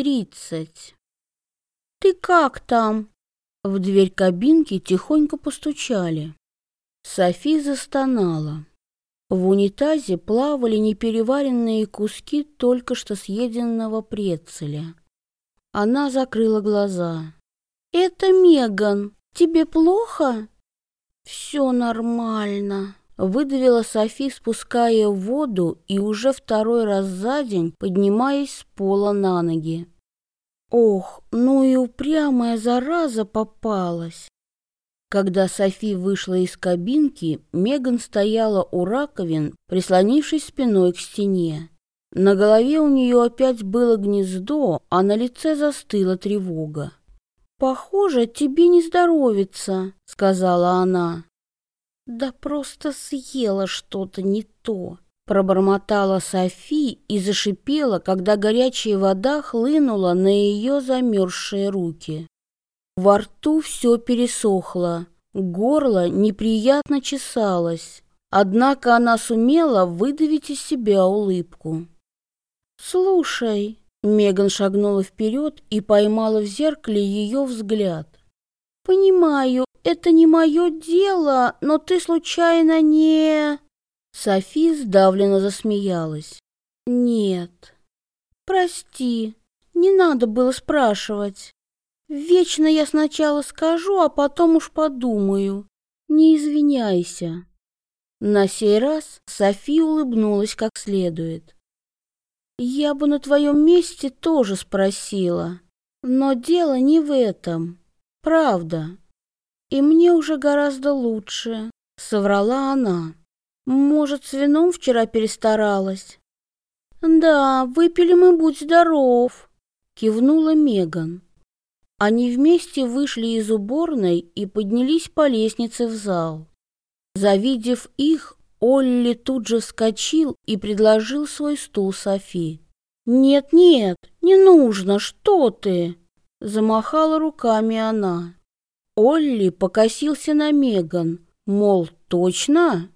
тридцать. «Ты как там?» В дверь кабинки тихонько постучали. Софи застонала. В унитазе плавали непереваренные куски только что съеденного прецеля. Она закрыла глаза. «Это Меган. Тебе плохо?» «Все нормально», — выдавила Софи, спуская воду и уже второй раз за день поднимаясь с пола на ноги. «Ох, ну и упрямая зараза попалась!» Когда Софи вышла из кабинки, Меган стояла у раковин, прислонившись спиной к стене. На голове у нее опять было гнездо, а на лице застыла тревога. «Похоже, тебе не здоровится», — сказала она. «Да просто съела что-то не то», — пробормотала Софи и зашипела, когда горячая вода хлынула на ее замерзшие руки. Во рту все пересохло, горло неприятно чесалось, однако она сумела выдавить из себя улыбку. «Слушай», — Меган шагнула вперед и поймала в зеркале ее взгляд. «Понимаю, это не мое дело, но ты случайно не...» Софи сдавленно засмеялась. «Нет, прости, не надо было спрашивать. Вечно я сначала скажу, а потом уж подумаю. Не извиняйся. На сей раз Софи улыбнулась как следует. Я бы на твоем месте тоже спросила, но дело не в этом. Правда. И мне уже гораздо лучше, соврала она. Может, с вином вчера перестаралась? Да, выпили мы, будь здоров, кивнула Меган. Они вместе вышли из уборной и поднялись по лестнице в зал. Завидев их, Олли тут же вскочил и предложил свой стул Софи. «Нет-нет, не нужно, что ты!» Замахала руками она. Олли покосился на Меган, мол, точно?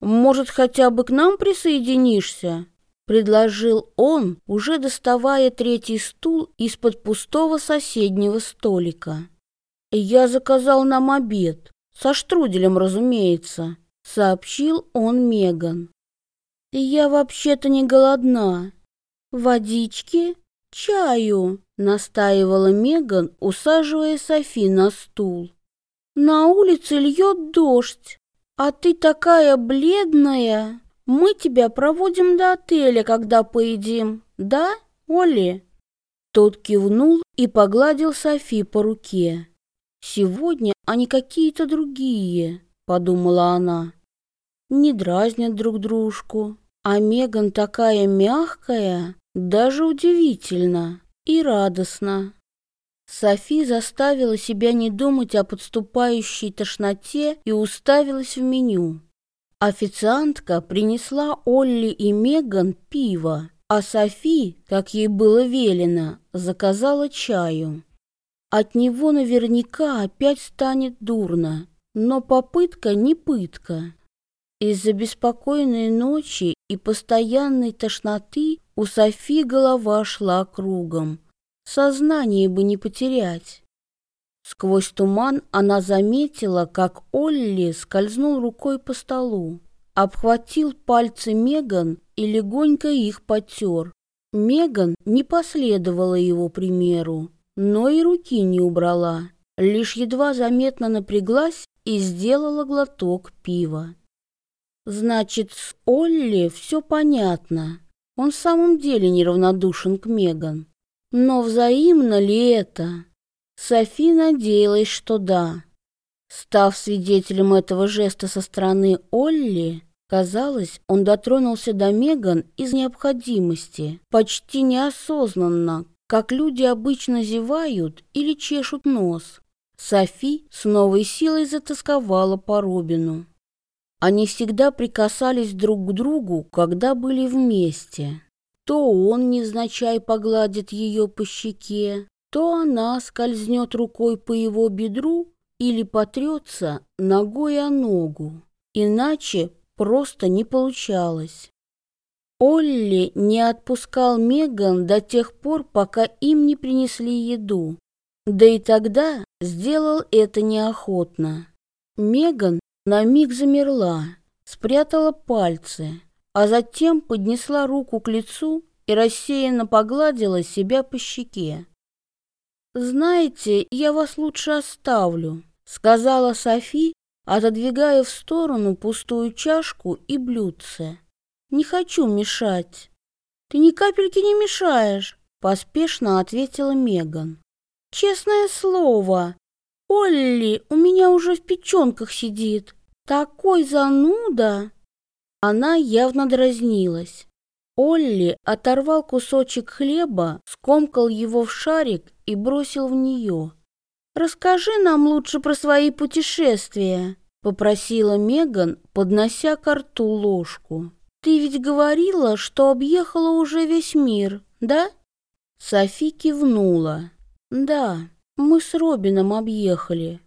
Может, хотя бы к нам присоединишься? предложил он, уже доставая третий стул из-под пустого соседнего столика. «Я заказал нам обед, со штруделем, разумеется», — сообщил он Меган. «Я вообще-то не голодна. Водички? Чаю?» — настаивала Меган, усаживая Софи на стул. «На улице льет дождь, а ты такая бледная!» Мы тебя проводим до отеля, когда поедим, да, Оли?» Тот кивнул и погладил Софи по руке. «Сегодня они какие-то другие», — подумала она. «Не дразнят друг дружку, а Меган такая мягкая, даже удивительно и радостно». Софи заставила себя не думать о подступающей тошноте и уставилась в меню. Официантка принесла Олли и Меган пиво, а Софи, как ей было велено, заказала чаю. От него наверняка опять станет дурно, но попытка не пытка. Из-за беспокойной ночи и постоянной тошноты у Софи голова шла кругом. Сознание бы не потерять. Сквозь туман она заметила, как Олли скользнул рукой по столу, обхватил пальцы Меган и легонько их потер. Меган не последовала его примеру, но и руки не убрала, лишь едва заметно напряглась и сделала глоток пива. Значит, с Олли все понятно. Он в самом деле неравнодушен к Меган. Но взаимно ли это? Софи надеялась, что да. Став свидетелем этого жеста со стороны Олли, казалось, он дотронулся до Меган из необходимости, почти неосознанно, как люди обычно зевают или чешут нос. Софи с новой силой затасковала по Робину. Они всегда прикасались друг к другу, когда были вместе. То он невзначай погладит ее по щеке, то она скользнет рукой по его бедру или потрется ногой о ногу. Иначе просто не получалось. Олли не отпускал Меган до тех пор, пока им не принесли еду. Да и тогда сделал это неохотно. Меган на миг замерла, спрятала пальцы, а затем поднесла руку к лицу и рассеянно погладила себя по щеке. «Знаете, я вас лучше оставлю», — сказала Софи, отодвигая в сторону пустую чашку и блюдце. «Не хочу мешать». «Ты ни капельки не мешаешь», — поспешно ответила Меган. «Честное слово, Олли у меня уже в печенках сидит. Такой зануда!» Она явно дразнилась. Олли оторвал кусочек хлеба, скомкал его в шарик и бросил в нее. «Расскажи нам лучше про свои путешествия», — попросила Меган, поднося к рту ложку. «Ты ведь говорила, что объехала уже весь мир, да?» Софи кивнула. «Да, мы с Робином объехали».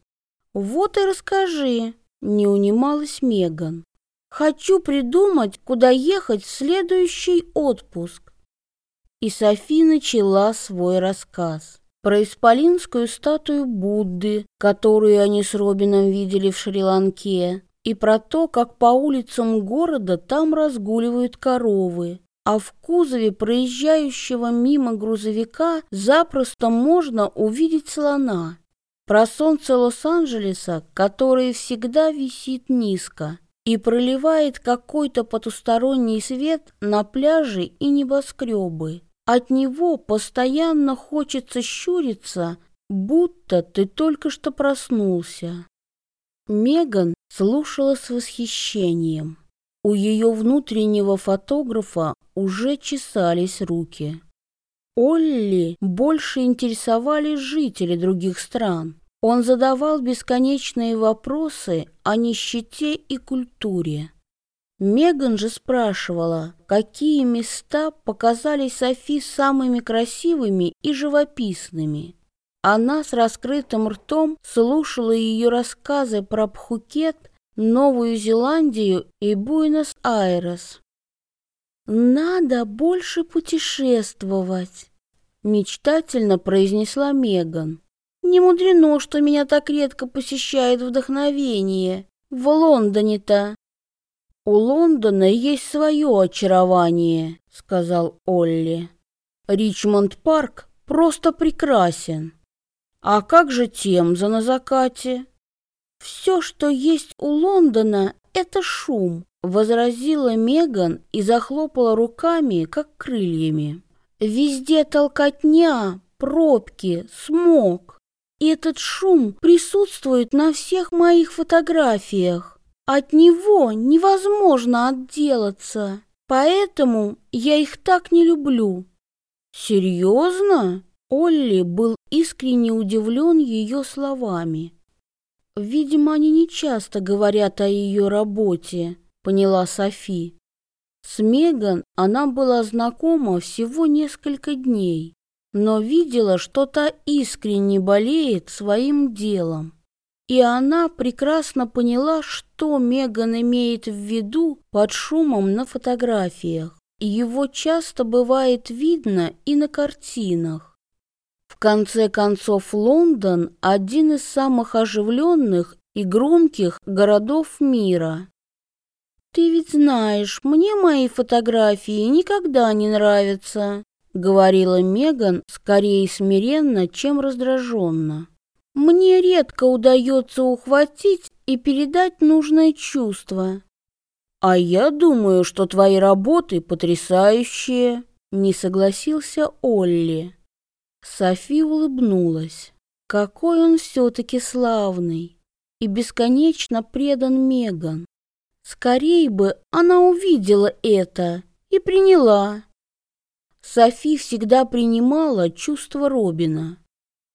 «Вот и расскажи», — не унималась Меган. «Хочу придумать, куда ехать в следующий отпуск». И Софи начала свой рассказ про исполинскую статую Будды, которую они с Робином видели в Шри-Ланке, и про то, как по улицам города там разгуливают коровы, а в кузове проезжающего мимо грузовика запросто можно увидеть слона. Про солнце Лос-Анджелеса, которое всегда висит низко и проливает какой-то потусторонний свет на пляжи и небоскребы. От него постоянно хочется щуриться, будто ты только что проснулся. Меган слушала с восхищением. У ее внутреннего фотографа уже чесались руки. Олли больше интересовали жители других стран. Он задавал бесконечные вопросы о нищете и культуре. Меган же спрашивала, какие места показались Софи самыми красивыми и живописными. Она с раскрытым ртом слушала ее рассказы про Пхукет, Новую Зеландию и Буэнос-Айрес. «Надо больше путешествовать», — мечтательно произнесла Меган. «Не мудрено, что меня так редко посещает вдохновение. В Лондоне-то «У Лондона есть свое очарование», — сказал Олли. «Ричмонд-парк просто прекрасен. А как же Темза на закате?» «Все, что есть у Лондона, это шум», — возразила Меган и захлопала руками, как крыльями. «Везде толкотня, пробки, смог. И этот шум присутствует на всех моих фотографиях. От него невозможно отделаться, поэтому я их так не люблю. Серьезно? Олли был искренне удивлен ее словами. Видимо, они не часто говорят о ее работе, поняла Софи. С Меган она была знакома всего несколько дней, но видела, что та искренне болеет своим делом. И она прекрасно поняла, что Меган имеет в виду под шумом на фотографиях. Его часто бывает видно и на картинах. Конце концов, Лондон – один из самых оживленных и громких городов мира. «Ты ведь знаешь, мне мои фотографии никогда не нравятся», — говорила Меган скорее смиренно, чем раздраженно. Мне редко удается ухватить и передать нужное чувство. А я думаю, что твои работы потрясающие, не согласился Олли. Софи улыбнулась. Какой он все-таки славный и бесконечно предан Меган. Скорей бы она увидела это и приняла. Софи всегда принимала чувство Робина.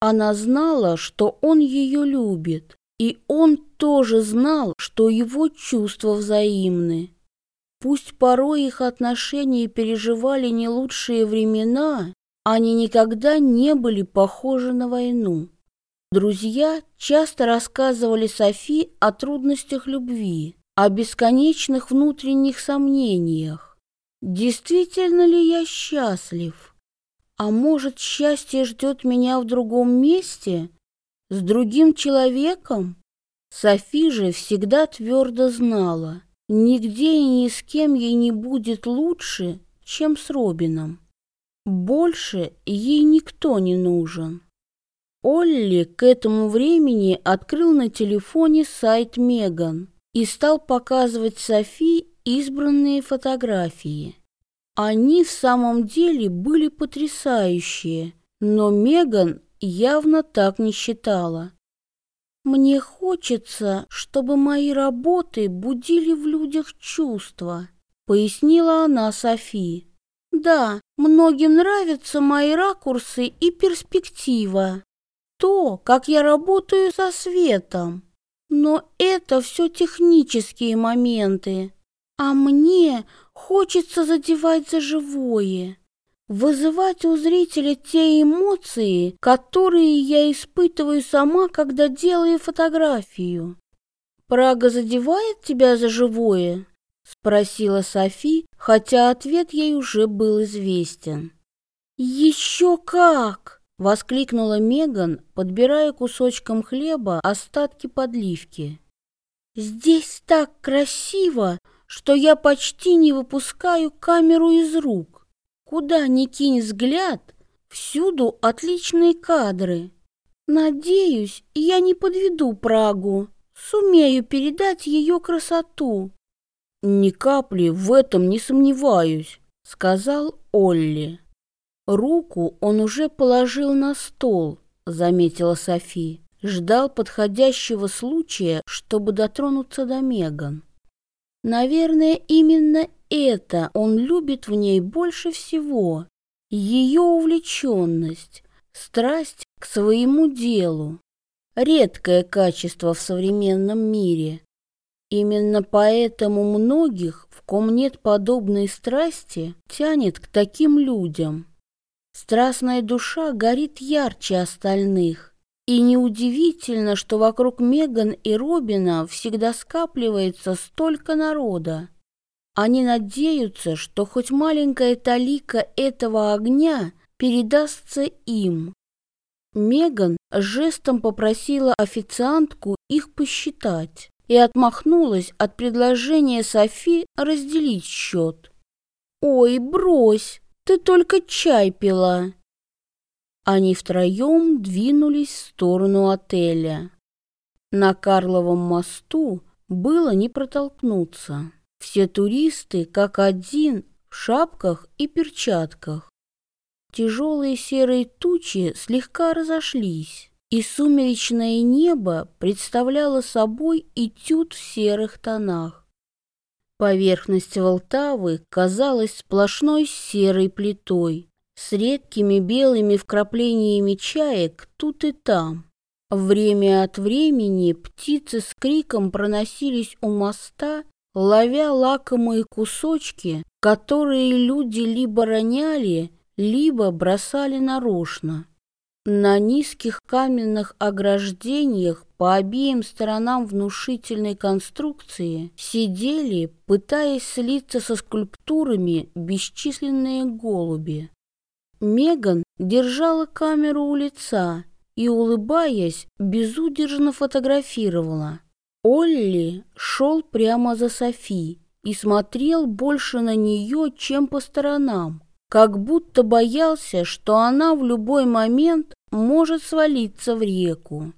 Она знала, что он ее любит, и он тоже знал, что его чувства взаимны. Пусть порой их отношения переживали не лучшие времена, они никогда не были похожи на войну. Друзья часто рассказывали Софи о трудностях любви, о бесконечных внутренних сомнениях. Действительно ли я счастлив? А может, счастье ждет меня в другом месте? С другим человеком? Софи же всегда твердо знала, нигде и ни с кем ей не будет лучше, чем с Робином. Больше ей никто не нужен. Олли к этому времени открыл на телефоне сайт Меган и стал показывать Софи избранные фотографии. Они в самом деле были потрясающие, но Меган явно так не считала. Мне хочется, чтобы мои работы будили в людях чувства, пояснила она Софи. Да, многим нравятся мои ракурсы и перспектива. То, как я работаю со светом. Но это все технические моменты. А мне хочется задевать за живое вызывать у зрителя те эмоции, которые я испытываю сама, когда делаю фотографию. «Прага задевает тебя за живое?» — спросила Софи, хотя ответ ей уже был известен. «Еще как!» — воскликнула Меган, подбирая кусочком хлеба остатки подливки. «Здесь так красиво, что я почти не выпускаю камеру из рук. Куда ни кинь взгляд, всюду отличные кадры. Надеюсь, я не подведу Прагу, сумею передать ее красоту. Ни капли в этом не сомневаюсь, сказал Олли. Руку он уже положил на стол, заметила Софи. Ждал подходящего случая, чтобы дотронуться до Меган. Наверное, именно это он любит в ней больше всего. Ее увлеченность, страсть к своему делу. Редкое качество в современном мире. Именно поэтому многих, в ком нет подобной страсти, тянет к таким людям. Страстная душа горит ярче остальных. И неудивительно, что вокруг Меган и Робина всегда скапливается столько народа. Они надеются, что хоть маленькая талика этого огня передастся им. Меган жестом попросила официантку их посчитать и отмахнулась от предложения Софи разделить счет. «Ой, брось, ты только чай пила!» Они втроем двинулись в сторону отеля. На Карловом мосту было не протолкнуться. Все туристы, как один, в шапках и перчатках. Тяжелые серые тучи слегка разошлись, и сумеречное небо представляло собой этюд в серых тонах. Поверхность Волтавы казалась сплошной серой плитой, с редкими белыми вкраплениями чаек тут и там. Время от времени птицы с криком проносились у моста ловя лакомые кусочки, которые люди либо роняли, либо бросали нарочно. На низких каменных ограждениях по обеим сторонам внушительной конструкции сидели, пытаясь слиться со скульптурами, бесчисленные голуби. Меган держала камеру у лица и, улыбаясь, безудержно фотографировала. Олли шел прямо за Софи и смотрел больше на нее, чем по сторонам, как будто боялся, что она в любой момент может свалиться в реку.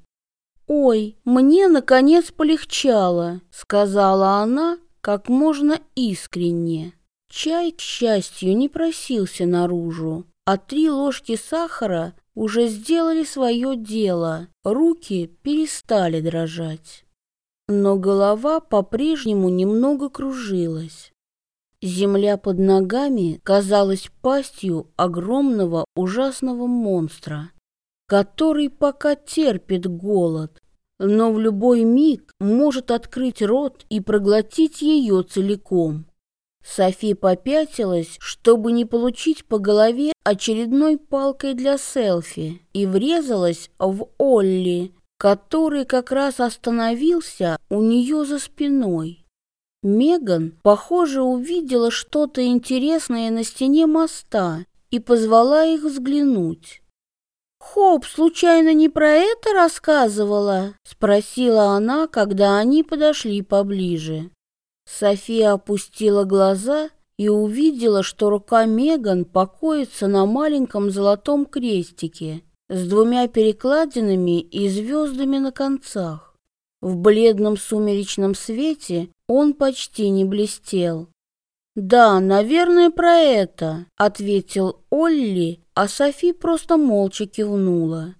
«Ой, мне, наконец, полегчало», — сказала она как можно искренне. Чай, к счастью, не просился наружу, а три ложки сахара уже сделали свое дело, руки перестали дрожать но голова по-прежнему немного кружилась. Земля под ногами казалась пастью огромного ужасного монстра, который пока терпит голод, но в любой миг может открыть рот и проглотить ее целиком. Софи попятилась, чтобы не получить по голове очередной палкой для селфи, и врезалась в Олли, который как раз остановился у нее за спиной. Меган, похоже, увидела что-то интересное на стене моста и позвала их взглянуть. «Хоп, случайно не про это рассказывала?» — спросила она, когда они подошли поближе. София опустила глаза и увидела, что рука Меган покоится на маленьком золотом крестике с двумя перекладинами и звездами на концах. В бледном сумеречном свете он почти не блестел. «Да, наверное, про это», — ответил Олли, а Софи просто молча кивнула.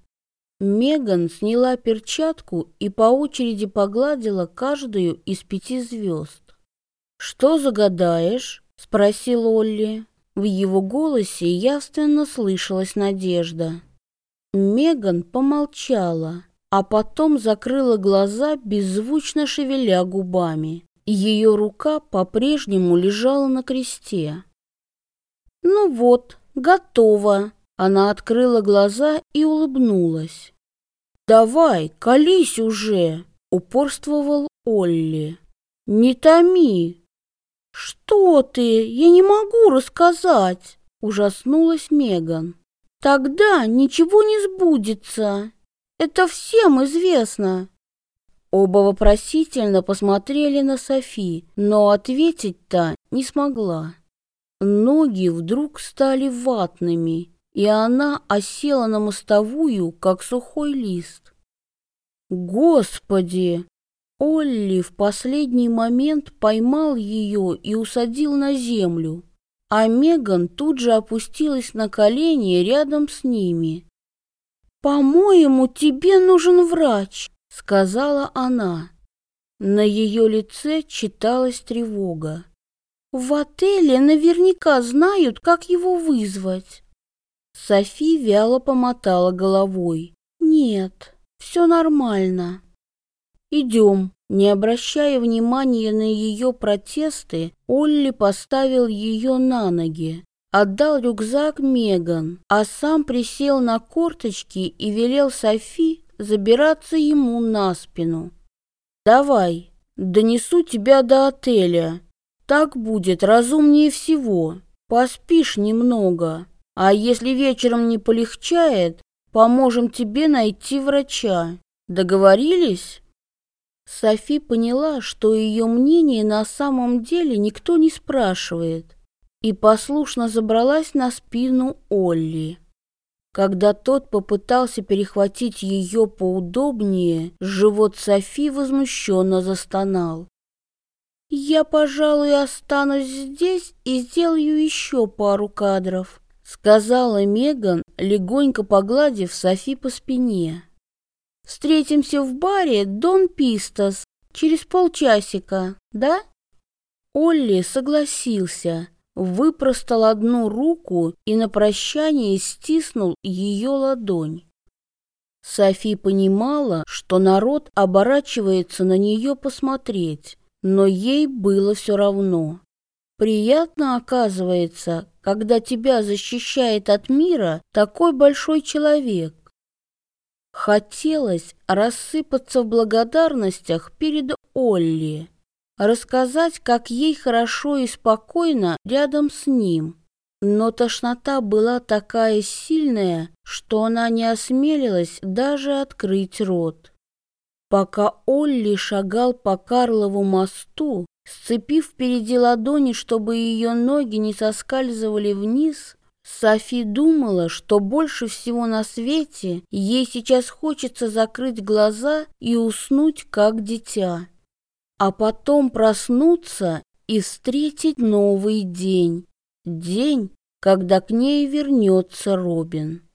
Меган сняла перчатку и по очереди погладила каждую из пяти звезд. «Что загадаешь?» — спросил Олли. В его голосе явственно слышалась надежда. Меган помолчала, а потом закрыла глаза, беззвучно шевеля губами. Ее рука по-прежнему лежала на кресте. «Ну вот, готово!» Она открыла глаза и улыбнулась. «Давай, колись уже!» — упорствовал Олли. «Не томи, «Что ты? Я не могу рассказать!» — ужаснулась Меган. «Тогда ничего не сбудется. Это всем известно». Оба вопросительно посмотрели на Софи, но ответить-то не смогла. Ноги вдруг стали ватными, и она осела на мостовую, как сухой лист. «Господи!» Олли в последний момент поймал ее и усадил на землю, а Меган тут же опустилась на колени рядом с ними. «По-моему, тебе нужен врач», — сказала она. На ее лице читалась тревога. «В отеле наверняка знают, как его вызвать». Софи вяло помотала головой. «Нет, все нормально». «Идем». Не обращая внимания на ее протесты, Олли поставил ее на ноги, отдал рюкзак Меган, а сам присел на корточки и велел Софи забираться ему на спину. «Давай, донесу тебя до отеля. Так будет разумнее всего. Поспишь немного, а если вечером не полегчает, поможем тебе найти врача. Договорились?» Софи поняла, что ее мнение на самом деле никто не спрашивает, и послушно забралась на спину Олли. Когда тот попытался перехватить ее поудобнее, живот Софи возмущенно застонал. «Я, пожалуй, останусь здесь и сделаю еще пару кадров», сказала Меган, легонько погладив Софи по спине. Встретимся в баре Дон Пистас через полчасика, да? Олли согласился, выпростал одну руку и на прощание стиснул ее ладонь. Софи понимала, что народ оборачивается на нее посмотреть, но ей было все равно. Приятно оказывается, когда тебя защищает от мира такой большой человек. Хотелось рассыпаться в благодарностях перед Олли, рассказать, как ей хорошо и спокойно рядом с ним. Но тошнота была такая сильная, что она не осмелилась даже открыть рот. Пока Олли шагал по Карлову мосту, сцепив впереди ладони, чтобы ее ноги не соскальзывали вниз, Софи думала, что больше всего на свете ей сейчас хочется закрыть глаза и уснуть, как дитя, а потом проснуться и встретить новый день, день, когда к ней вернется Робин.